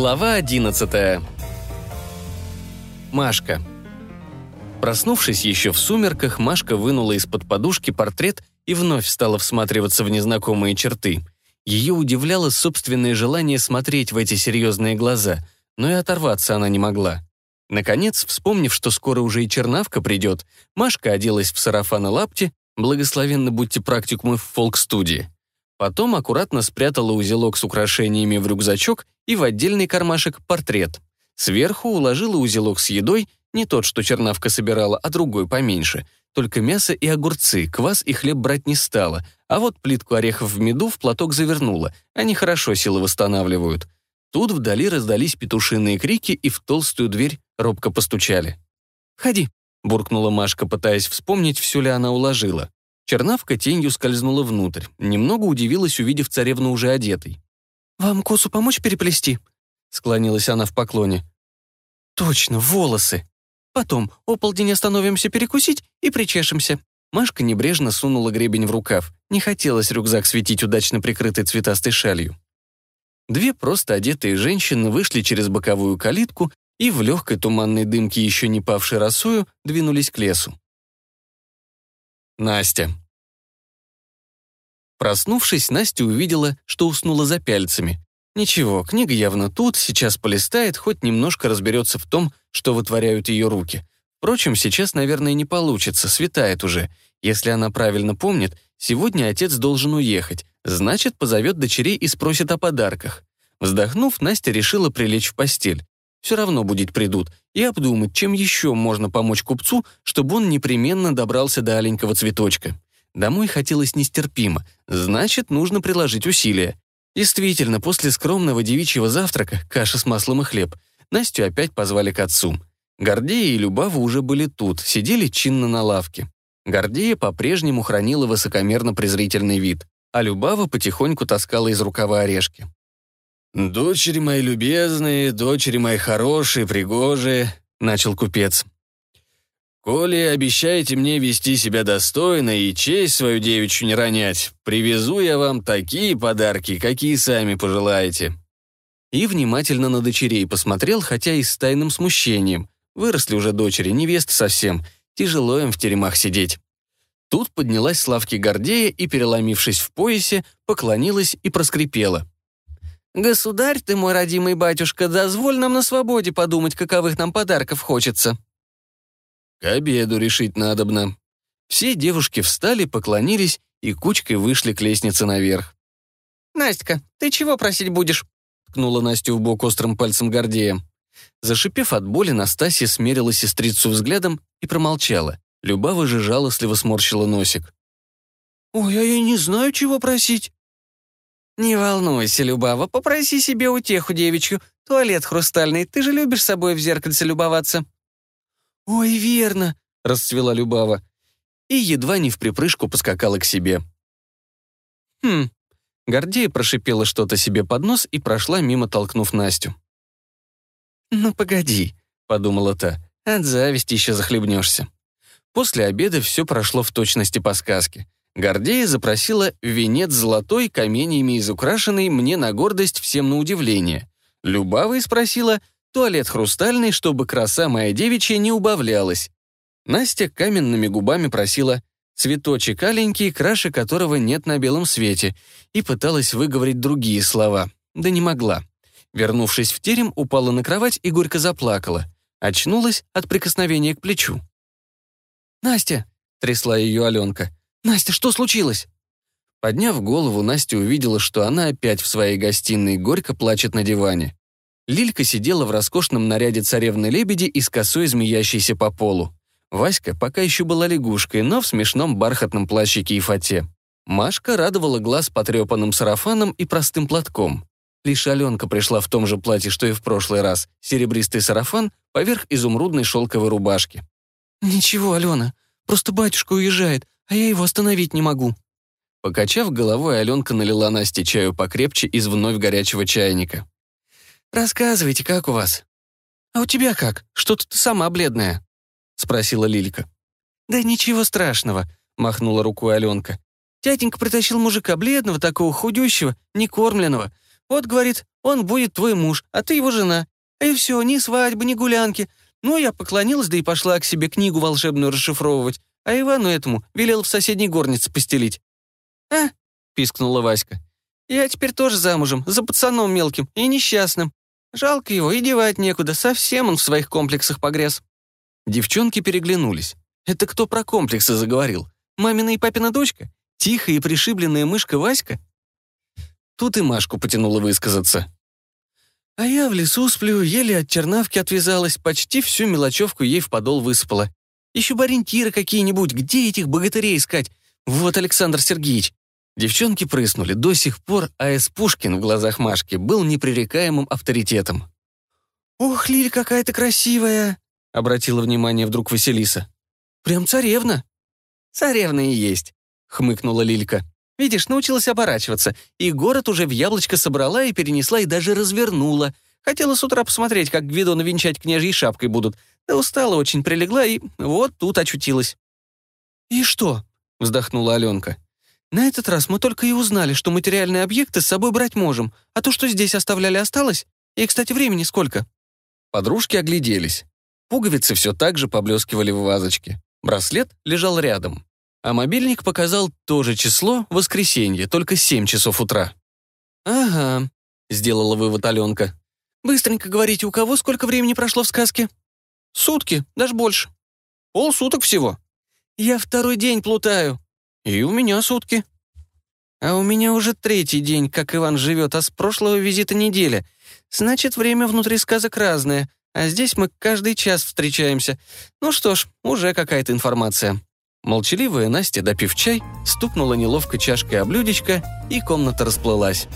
Глава 11 Машка. Проснувшись еще в сумерках, Машка вынула из-под подушки портрет и вновь стала всматриваться в незнакомые черты. Ее удивляло собственное желание смотреть в эти серьезные глаза, но и оторваться она не могла. Наконец, вспомнив, что скоро уже и чернавка придет, Машка оделась в сарафан и лапти, благословенно будьте практикумы в фолк-студии. Потом аккуратно спрятала узелок с украшениями в рюкзачок и в отдельный кармашек портрет. Сверху уложила узелок с едой, не тот, что чернавка собирала, а другой поменьше. Только мясо и огурцы, квас и хлеб брать не стала, а вот плитку орехов в меду в платок завернула. Они хорошо силы восстанавливают. Тут вдали раздались петушиные крики и в толстую дверь робко постучали. «Ходи», — буркнула Машка, пытаясь вспомнить, все ли она уложила. Чернавка тенью скользнула внутрь. Немного удивилась, увидев царевну уже одетой. «Вам косу помочь переплести?» Склонилась она в поклоне. «Точно, волосы. Потом, ополдень остановимся перекусить и причешемся». Машка небрежно сунула гребень в рукав. Не хотелось рюкзак светить удачно прикрытой цветастой шалью. Две просто одетые женщины вышли через боковую калитку и в легкой туманной дымке, еще не павшей росою, двинулись к лесу. Настя. Проснувшись, Настя увидела, что уснула за пяльцами. Ничего, книга явно тут, сейчас полистает, хоть немножко разберется в том, что вытворяют ее руки. Впрочем, сейчас, наверное, не получится, светает уже. Если она правильно помнит, сегодня отец должен уехать, значит, позовет дочерей и спросит о подарках. Вздохнув, Настя решила прилечь в постель. Все равно будет придут, и обдумать, чем еще можно помочь купцу, чтобы он непременно добрался до аленького цветочка. Домой хотелось нестерпимо, значит, нужно приложить усилия. Действительно, после скромного девичьего завтрака, каша с маслом и хлеб, Настю опять позвали к отцу. Гордея и Любава уже были тут, сидели чинно на лавке. Гордея по-прежнему хранила высокомерно-презрительный вид, а Любава потихоньку таскала из рукава орешки. «Дочери мои любезные, дочери мои хорошие, пригожие», — начал купец. «Коли обещаете мне вести себя достойно и честь свою девичью не ронять, привезу я вам такие подарки, какие сами пожелаете». И внимательно на дочерей посмотрел, хотя и с тайным смущением. Выросли уже дочери, невесты совсем, тяжело им в теремах сидеть. Тут поднялась Славки Гордея и, переломившись в поясе, поклонилась и проскрипела. «Государь ты мой родимый батюшка, дозволь нам на свободе подумать, каковых нам подарков хочется». К обеду решить надобно. Все девушки встали, поклонились и кучкой вышли к лестнице наверх. «Настя, ты чего просить будешь?» ткнула Настю в бок острым пальцем Гордея. Зашипев от боли, Настасья смерила сестрицу взглядом и промолчала. Любава же жалостливо сморщила носик. «Ой, а я не знаю, чего просить». «Не волнуйся, Любава, попроси себе утеху девичью. Туалет хрустальный, ты же любишь собой в зеркальце любоваться». «Ой, верно», — расцвела Любава. И едва не в припрыжку поскакала к себе. «Хм». Гордея прошипела что-то себе под нос и прошла мимо, толкнув Настю. «Ну, погоди», — подумала та, — «от зависти еще захлебнешься». После обеда все прошло в точности по сказке. Гордея запросила венец золотой, каменьями изукрашенный, мне на гордость, всем на удивление. Любава спросила туалет хрустальный, чтобы краса моя девичья не убавлялась. Настя каменными губами просила цветочек аленький, краше которого нет на белом свете, и пыталась выговорить другие слова, да не могла. Вернувшись в терем, упала на кровать и горько заплакала. Очнулась от прикосновения к плечу. «Настя!» — трясла ее Аленка. «Настя, что случилось?» Подняв голову, Настя увидела, что она опять в своей гостиной горько плачет на диване. Лилька сидела в роскошном наряде царевны-лебеди и с косой змеящейся по полу. Васька пока еще была лягушкой, но в смешном бархатном плащике и фате. Машка радовала глаз потрепанным сарафаном и простым платком. Лишь Аленка пришла в том же платье, что и в прошлый раз, серебристый сарафан поверх изумрудной шелковой рубашки. «Ничего, Алена, просто батюшка уезжает, а я его остановить не могу». Покачав головой, Аленка налила Насте чаю покрепче из вновь горячего чайника. «Рассказывайте, как у вас?» «А у тебя как? Что-то ты сама бледная?» — спросила Лилька. «Да ничего страшного», — махнула рукой Аленка. «Тятенька притащил мужика бледного, такого худющего, некормленного. Вот, говорит, Он будет твой муж, а ты его жена. И все, ни свадьбы, ни гулянки. Ну, я поклонилась, да и пошла к себе книгу волшебную расшифровывать, а Ивану этому велел в соседней горнице постелить». «А?» — пискнула Васька. «Я теперь тоже замужем, за пацаном мелким и несчастным. Жалко его, и девать некуда, совсем он в своих комплексах погряз». Девчонки переглянулись. Это кто про комплексы заговорил? Мамина и папина дочка? Тихая и пришибленная мышка Васька? Тут и Машку потянула высказаться. А я в лесу сплю, еле от чернавки отвязалась, почти всю мелочевку ей в подол высыпала. Еще бы ориентиры какие-нибудь, где этих богатырей искать? Вот Александр Сергеевич. Девчонки прыснули. До сих пор А.С. Пушкин в глазах Машки был непререкаемым авторитетом. «Ох, Лиль, какая ты красивая!» — обратила внимание вдруг Василиса. «Прям царевна!» «Царевна и есть», — хмыкнула Лилька. Видишь, научилась оборачиваться, и город уже в яблочко собрала и перенесла, и даже развернула. Хотела с утра посмотреть, как Гвидона венчать княжьей шапкой будут. Да устала очень, прилегла, и вот тут очутилась». «И что?» — вздохнула Аленка. «На этот раз мы только и узнали, что материальные объекты с собой брать можем, а то, что здесь оставляли, осталось. И, кстати, времени сколько?» Подружки огляделись. Пуговицы все так же поблескивали в вазочке. Браслет лежал рядом а мобильник показал то же число — воскресенье, только 7 часов утра. «Ага», — сделала вывод Аленка. «Быстренько говорите, у кого сколько времени прошло в сказке?» «Сутки, даже больше. Полсуток всего». «Я второй день плутаю». «И у меня сутки». «А у меня уже третий день, как Иван живет, а с прошлого визита неделя. Значит, время внутри сказок разное, а здесь мы каждый час встречаемся. Ну что ж, уже какая-то информация». Молчаливая Настя, допив чай, стукнула неловко чашкой о блюдечко, и комната расплылась.